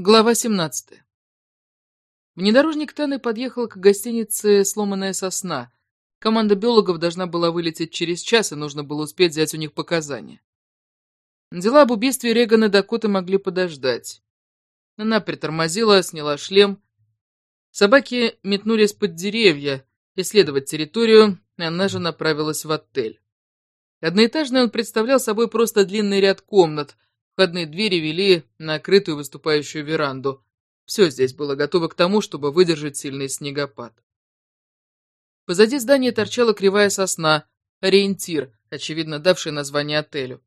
Глава 17. Внедорожник Таны подъехал к гостинице «Сломанная сосна». Команда биологов должна была вылететь через час, и нужно было успеть взять у них показания. Дела об убийстве Регана Дакоты могли подождать. Она притормозила, сняла шлем. Собаки метнулись под деревья, исследовать территорию, и она же направилась в отель. Одноэтажный он представлял собой просто длинный ряд комнат – Входные двери вели на крытую выступающую веранду. Все здесь было готово к тому, чтобы выдержать сильный снегопад. Позади здания торчала кривая сосна, ориентир, очевидно давший название отелю.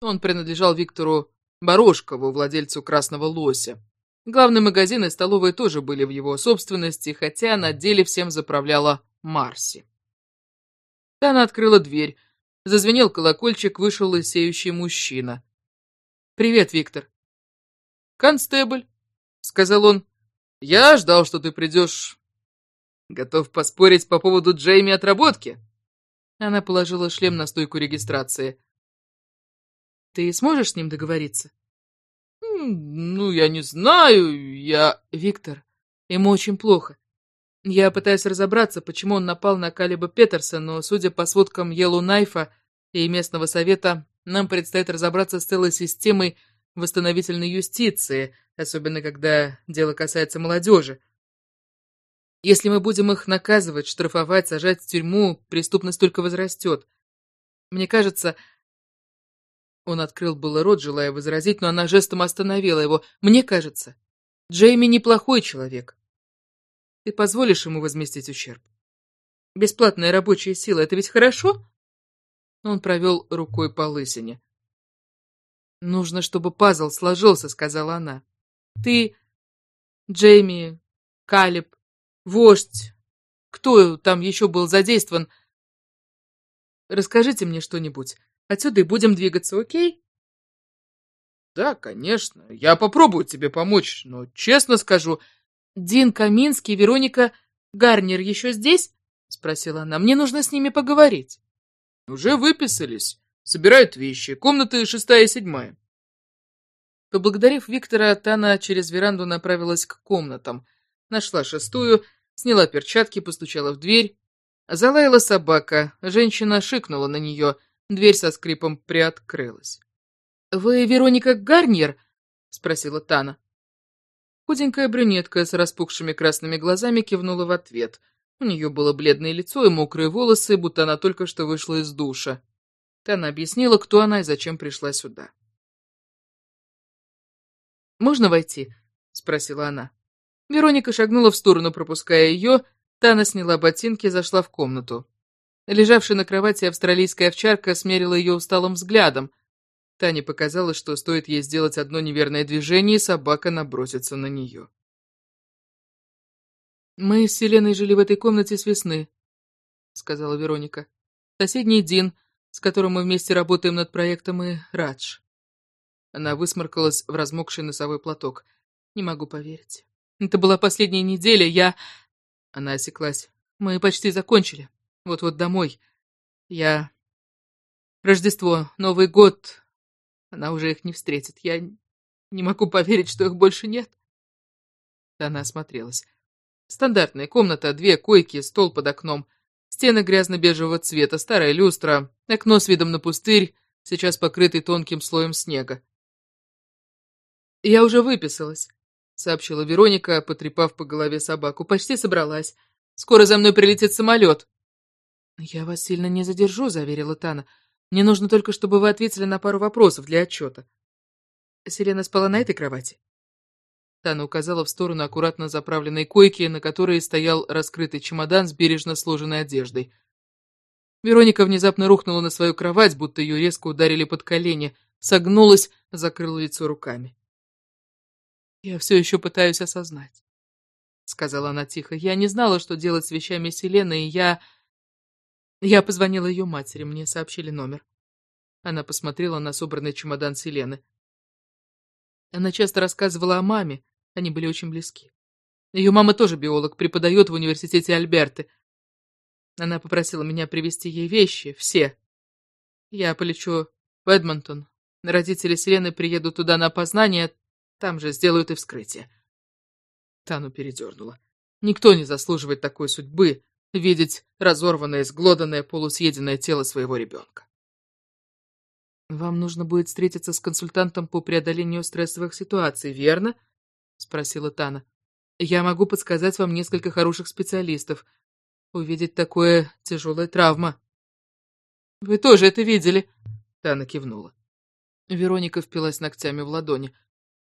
Он принадлежал Виктору Борошкову, владельцу «Красного лося». Главный магазин и столовая тоже были в его собственности, хотя на деле всем заправляла Марси. Тана открыла дверь. Зазвенел колокольчик, вышел лысеющий мужчина. «Привет, Виктор». «Констебль», — сказал он. «Я ждал, что ты придешь. Готов поспорить по поводу Джейми отработки?» Она положила шлем на стойку регистрации. «Ты сможешь с ним договориться?» «Ну, я не знаю, я...» «Виктор, ему очень плохо. Я пытаюсь разобраться, почему он напал на Калиба Петерса, но, судя по сводкам Йеллоу Найфа и местного совета, нам предстоит разобраться с целой системой восстановительной юстиции, особенно когда дело касается молодежи. Если мы будем их наказывать, штрафовать, сажать в тюрьму, преступность только возрастет. Мне кажется... Он открыл было рот, желая возразить, но она жестом остановила его. Мне кажется, Джейми неплохой человек. Ты позволишь ему возместить ущерб? Бесплатная рабочая сила — это ведь хорошо? Он провел рукой по лысине. «Нужно, чтобы пазл сложился», — сказала она. «Ты, Джейми, Калиб, вождь, кто там еще был задействован? Расскажите мне что-нибудь. Отсюда и будем двигаться, окей?» «Да, конечно. Я попробую тебе помочь, но честно скажу...» «Дин Каминский, Вероника Гарнер еще здесь?» — спросила она. «Мне нужно с ними поговорить». Уже выписались. Собирают вещи. Комнаты шестая и седьмая. Поблагодарив Виктора, Тана через веранду направилась к комнатам. Нашла шестую, сняла перчатки, постучала в дверь. Залаяла собака. Женщина шикнула на нее. Дверь со скрипом приоткрылась. «Вы Вероника Гарньер?» — спросила Тана. Худенькая брюнетка с распухшими красными глазами кивнула в ответ — у нее было бледное лицо и мокрые волосы, будто она только что вышла из душа. Тана объяснила, кто она и зачем пришла сюда. «Можно войти?» — спросила она. Вероника шагнула в сторону, пропуская ее. Тана сняла ботинки и зашла в комнату. Лежавшая на кровати австралийская овчарка смерила ее усталым взглядом. Тане показалось, что стоит ей сделать одно неверное движение, и собака набросится на нее. «Мы с Селеной жили в этой комнате с весны», — сказала Вероника. «Соседний Дин, с которым мы вместе работаем над проектом, и Радж». Она высморкалась в размокший носовой платок. «Не могу поверить. Это была последняя неделя, я...» Она осеклась. «Мы почти закончили. Вот-вот домой. Я... Рождество, Новый год. Она уже их не встретит. Я не могу поверить, что их больше нет». Она осмотрелась. Стандартная комната, две койки, стол под окном. Стены грязно-бежевого цвета, старая люстра, окно с видом на пустырь, сейчас покрытый тонким слоем снега. «Я уже выписалась», — сообщила Вероника, потрепав по голове собаку. «Почти собралась. Скоро за мной прилетит самолет». «Я вас сильно не задержу», — заверила Тана. «Мне нужно только, чтобы вы ответили на пару вопросов для отчета». Селена спала на этой кровати? Тана указала в сторону аккуратно заправленной койки, на которой стоял раскрытый чемодан с бережно сложенной одеждой. Вероника внезапно рухнула на свою кровать, будто ее резко ударили под колени, согнулась, закрыла лицо руками. «Я все еще пытаюсь осознать», — сказала она тихо. «Я не знала, что делать с вещами Селены, и я...» Я позвонила ее матери, мне сообщили номер. Она посмотрела на собранный чемодан Селены. Она часто рассказывала о маме, они были очень близки. Ее мама тоже биолог, преподает в университете Альберты. Она попросила меня привезти ей вещи, все. Я полечу в Эдмонтон. Родители Селены приедут туда на опознание. Там же сделают и вскрытие. Тану передернула. Никто не заслуживает такой судьбы, видеть разорванное, сглоданное, полусъеденное тело своего ребенка. «Вам нужно будет встретиться с консультантом по преодолению стрессовых ситуаций, верно?» — спросила Тана. «Я могу подсказать вам несколько хороших специалистов. Увидеть такое — тяжелая травма». «Вы тоже это видели?» — Тана кивнула. Вероника впилась ногтями в ладони.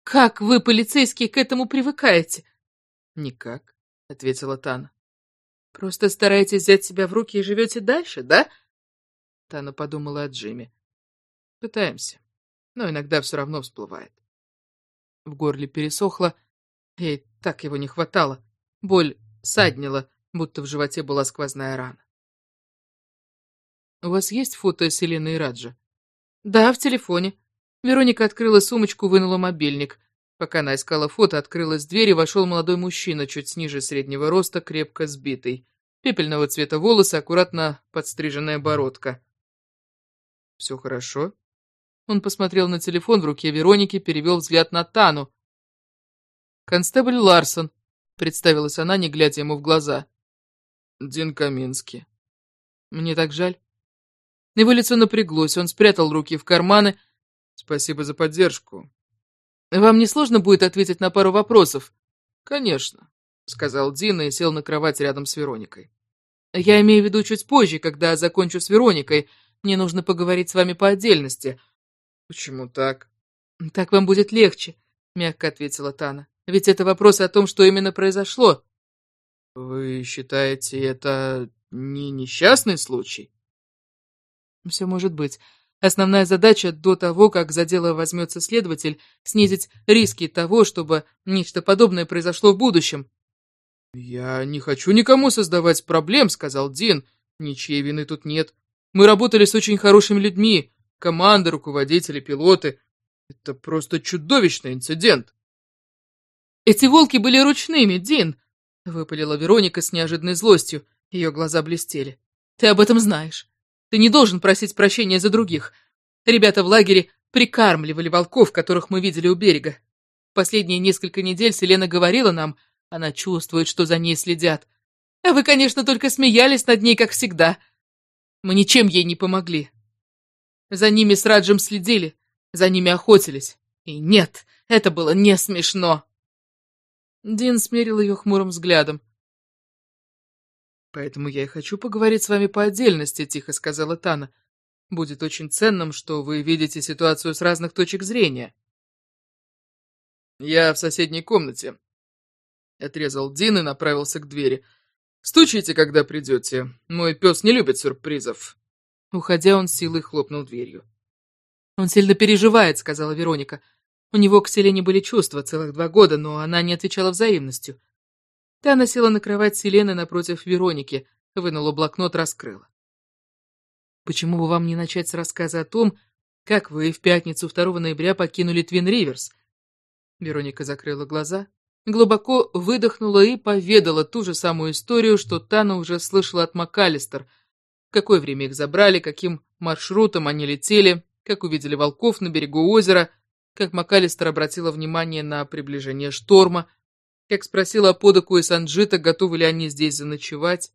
«Как вы, полицейские, к этому привыкаете?» «Никак», — ответила Тана. «Просто стараетесь взять себя в руки и живете дальше, да?» Тана подумала о Джиме. «Пытаемся, но иногда все равно всплывает». В горле пересохло, ей так его не хватало. Боль саднила, будто в животе была сквозная рана. «У вас есть фото Селены и Раджа?» «Да, в телефоне». Вероника открыла сумочку, вынула мобильник. Пока она искала фото, открылась дверь и вошел молодой мужчина, чуть ниже среднего роста, крепко сбитый. Пепельного цвета волосы, аккуратно подстриженная бородка. «Все хорошо?» Он посмотрел на телефон в руке Вероники, перевел взгляд на Тану. «Констебль Ларсон», — представилась она, не глядя ему в глаза. «Дин Каминский». «Мне так жаль». Его лицо напряглось, он спрятал руки в карманы. «Спасибо за поддержку. Вам не сложно будет ответить на пару вопросов? Конечно, сказал Дина и сел на кровать рядом с Вероникой. Я имею в виду чуть позже, когда закончу с Вероникой. Мне нужно поговорить с вами по отдельности. Почему так? Так вам будет легче, мягко ответила Тана. Ведь это вопрос о том, что именно произошло. Вы считаете, это не несчастный случай? Все может быть. Основная задача до того, как за дело возьмется следователь, снизить риски того, чтобы нечто подобное произошло в будущем. «Я не хочу никому создавать проблем», — сказал Дин. «Ничьей вины тут нет. Мы работали с очень хорошими людьми. Команда, руководители, пилоты. Это просто чудовищный инцидент». «Эти волки были ручными, Дин», — выпалила Вероника с неожиданной злостью. Ее глаза блестели. «Ты об этом знаешь. Ты не должен просить прощения за других. Ребята в лагере прикармливали волков, которых мы видели у берега. Последние несколько недель Селена говорила нам, она чувствует, что за ней следят. А вы, конечно, только смеялись над ней, как всегда. Мы ничем ей не помогли. За ними с Раджем следили, за ними охотились. И нет, это было не смешно. Дин смерил ее хмурым взглядом. «Поэтому я и хочу поговорить с вами по отдельности», — тихо сказала Тана. «Будет очень ценным, что вы видите ситуацию с разных точек зрения». «Я в соседней комнате», — отрезал Дин и направился к двери. «Стучите, когда придете. Мой пес не любит сюрпризов». Уходя, он силой хлопнул дверью. «Он сильно переживает», — сказала Вероника. «У него к Селене были чувства целых два года, но она не отвечала взаимностью. Тана села на кровать Селены напротив Вероники, вынула блокнот, раскрыла. «Почему бы вам не начать с рассказа о том, как вы в пятницу 2 ноября покинули Твин Риверс?» Вероника закрыла глаза, глубоко выдохнула и поведала ту же самую историю, что Тана уже слышала от МакАлистер. Какое время их забрали, каким маршрутом они летели, как увидели волков на берегу озера, как МакАлистер обратила внимание на приближение шторма, как спросила Подоку и Санджита, готовы ли они здесь заночевать.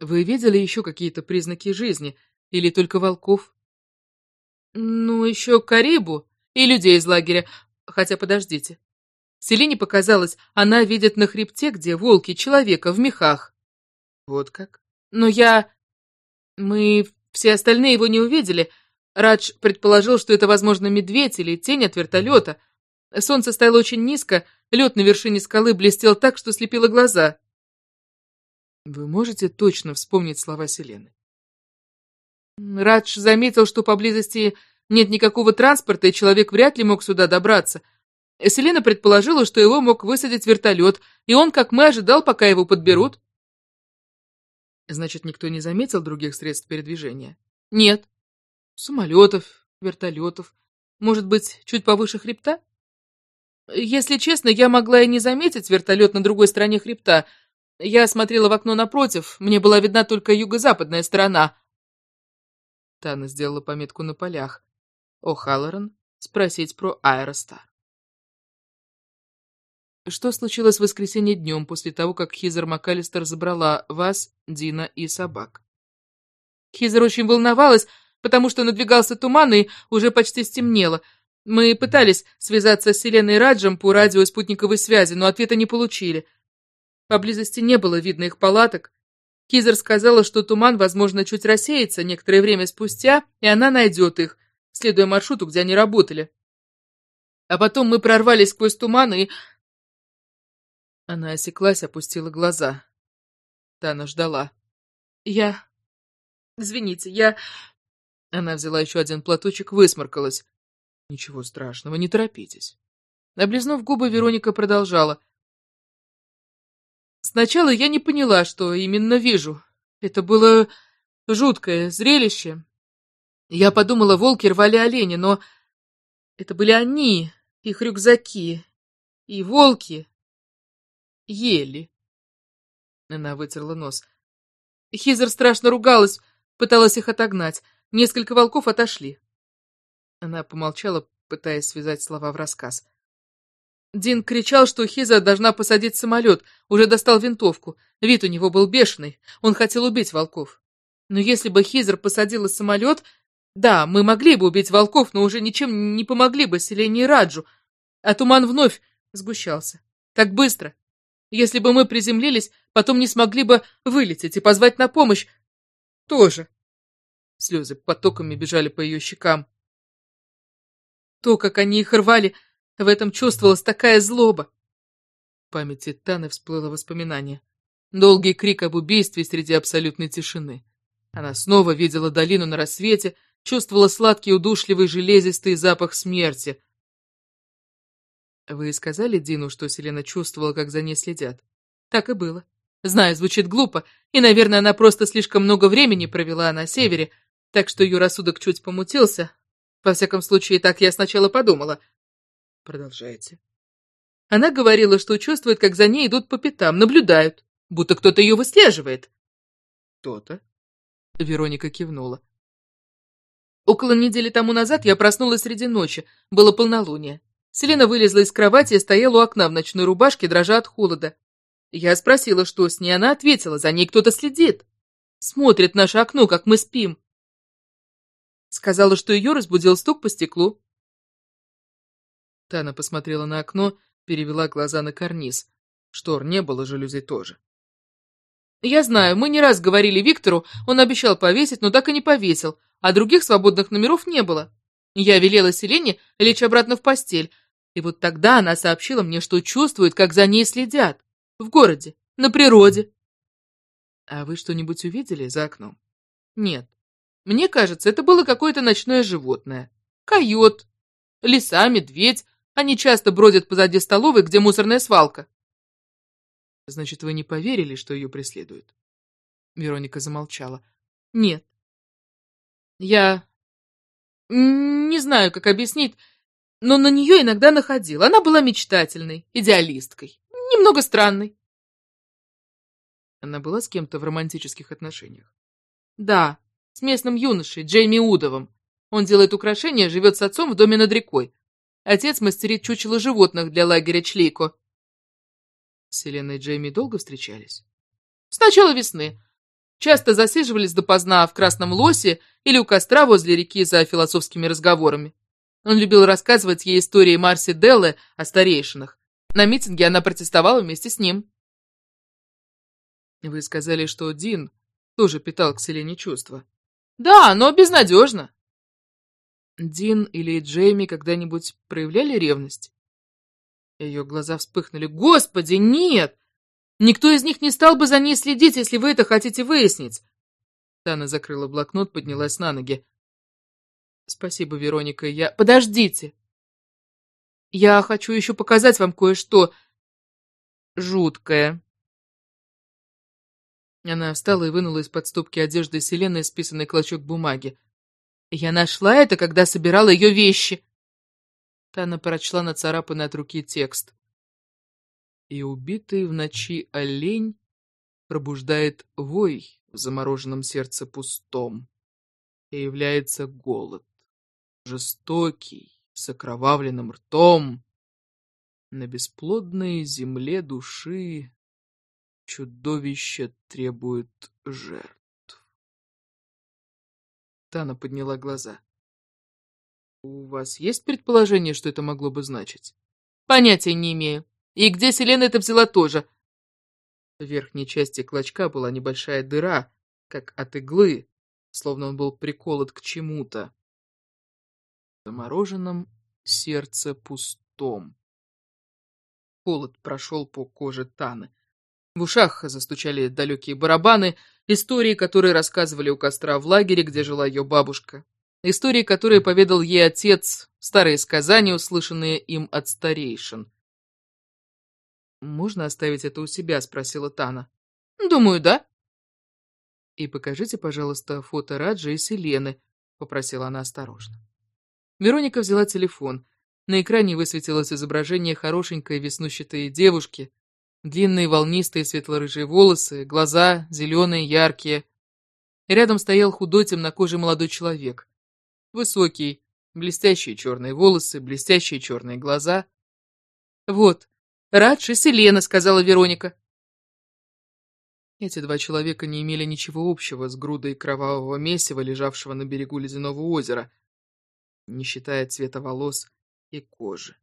Вы видели еще какие-то признаки жизни? Или только волков? Ну, еще Карибу и людей из лагеря. Хотя, подождите. Селине показалось, она видит на хребте, где волки, человека в мехах. Вот как? Но я... Мы все остальные его не увидели. Радж предположил, что это, возможно, медведь или тень от вертолета — Солнце стояло очень низко, лед на вершине скалы блестел так, что слепило глаза. Вы можете точно вспомнить слова Селены? Радж заметил, что поблизости нет никакого транспорта, и человек вряд ли мог сюда добраться. Селена предположила, что его мог высадить вертолет, и он, как мы, ожидал, пока его подберут. Значит, никто не заметил других средств передвижения? Нет. Самолетов, вертолетов. Может быть, чуть повыше хребта? Если честно, я могла и не заметить вертолет на другой стороне хребта. Я смотрела в окно напротив, мне была видна только юго-западная сторона. Тана сделала пометку на полях. О'Халлоран, спросить про Аэростар. Что случилось в воскресенье днем после того, как Хизер МакАлистер забрала вас, Дина и собак? Хизер очень волновалась, потому что надвигался туман и уже почти стемнело. Мы пытались связаться с Селеной Раджем по радио спутниковой связи, но ответа не получили. Поблизости не было видно их палаток. Хизер сказала, что туман, возможно, чуть рассеется некоторое время спустя, и она найдет их, следуя маршруту, где они работали. А потом мы прорвались сквозь туман и она осеклась, опустила глаза. Тана ждала. «Я... Извините, я...» Она взяла еще один платочек, высморкалась. «Ничего страшного, не торопитесь». Облизнув губы, Вероника продолжала. «Сначала я не поняла, что именно вижу. Это было жуткое зрелище. Я подумала, волки рвали оленя, но это были они, их рюкзаки. И волки, Ели. Она вытерла нос. Хизер страшно ругалась, пыталась их отогнать. Несколько волков отошли. Она помолчала, пытаясь связать слова в рассказ. Дин кричал, что Хизер должна посадить самолет, уже достал винтовку. Вид у него был бешеный, он хотел убить волков. Но если бы Хизер посадила самолет, да, мы могли бы убить волков, но уже ничем не помогли бы Селене Раджу, а туман вновь сгущался. Так быстро, если бы мы приземлились, потом не смогли бы вылететь и позвать на помощь. Тоже. Слезы потоками бежали по ее щекам. То, как они их рвали, в этом чувствовалась такая злоба. В памяти Таны всплыло воспоминание. Долгий крик об убийстве среди абсолютной тишины. Она снова видела долину на рассвете, чувствовала сладкий удушливый железистый запах смерти, вы сказали Дину, что Селена чувствовала, как за ней следят? Так и было. Знаю, звучит глупо, и, наверное, она просто слишком много времени провела на севере, так что ее рассудок чуть помутился. Во всяком случае, так я сначала подумала. Продолжайте. Она говорила, что чувствует, как за ней идут по пятам, наблюдают, будто кто-то ее выслеживает. Кто-то? Вероника кивнула. Около недели тому назад я проснулась среди ночи, было полнолуние. Селена вылезла из кровати и стояла у окна в ночной рубашке, дрожа от холода. Я спросила, что с ней, она ответила, за ней кто-то следит. Смотрит наше окно, как мы спим. Сказала, что ее разбудил стук по стеклу. Тана посмотрела на окно, перевела глаза на карниз. Штор не было, жалюзей тоже. Я знаю, мы не раз говорили Виктору, он обещал повесить, но так и не повесил, а других свободных номеров не было. Я велела Селене лечь обратно в постель, и вот тогда она сообщила мне, что чувствует, как за ней следят. В городе, на природе. А вы что-нибудь увидели за окном? Нет. Мне кажется, это было какое-то ночное животное. Койот, лиса, медведь. Они часто бродят позади столовой, где мусорная свалка. Значит, вы не поверили, что ее преследуют? Вероника замолчала. Нет. Я не знаю, как объяснить но на нее иногда находил. Она была мечтательной, идеалисткой, немного странной. Она была с кем-то в романтических отношениях? Да, с местным юношей, Джейми Удовым. Он делает украшения, живет с отцом в доме над рекой. Отец мастерит чучело животных для лагеря Члейко. Селена и Джейми долго встречались? С начала весны. Часто засиживались допоздна в Красном Лосе или у костра возле реки за философскими разговорами. Он любил рассказывать ей истории Марси Деллы о старейшинах. На митинге она протестовала вместе с ним. Вы сказали, что Дин тоже питал к Селене чувства. Да, но безнадежно. Дин или Джейми когда-нибудь проявляли ревность? Ее глаза вспыхнули. Господи, нет! Никто из них не стал бы за ней следить, если вы это хотите выяснить. Тана закрыла блокнот, поднялась на ноги. Спасибо, Вероника, я... Подождите! Я хочу еще показать вам кое-что жуткое. Она встала и вынула из-под стопки одежды Селены списанный клочок бумаги. Я нашла это, когда собирала ее вещи. Тана прочла нацарапанный от руки текст. И убитый в ночи олень пробуждает вой в замороженном сердце пустом, и является голод жестокий, с окровавленным ртом. На бесплодной земле души чудовище требует жертв. Тана подняла глаза. «У вас есть предположение, что это могло бы значить?» «Понятия не имею. И где Селена это взяла тоже?» В верхней части клочка была небольшая дыра, как от иглы, словно он был приколот к чему-то. Замороженном сердце пустом. Холод прошел по коже Таны. В ушах застучали далекие барабаны, истории, которые рассказывали у костра в лагере, где жила ее бабушка. Истории, которые поведал ей отец, старые сказания, услышанные им от старейшин. «Можно оставить это у себя?» — спросила Тана. «Думаю, да». «И покажите, пожалуйста, фото Раджи и Селены», — попросила она осторожно. Вероника взяла телефон. На экране высветилось изображение хорошенькой веснущатой девушки, Длинные волнистые светло-рыжие волосы, глаза зеленые, яркие. Рядом стоял худой темнокожий молодой человек. Высокий, блестящие черные волосы, блестящие черные глаза. «Вот, Радж и Селена», — сказала Вероника. Эти два человека не имели ничего общего с грудой кровавого месива, лежавшего на берегу ледяного озера, не считая цвета волос и кожи.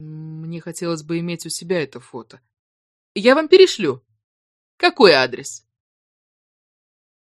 Мне хотелось бы иметь у себя это фото. Я вам перешлю. Какой адрес?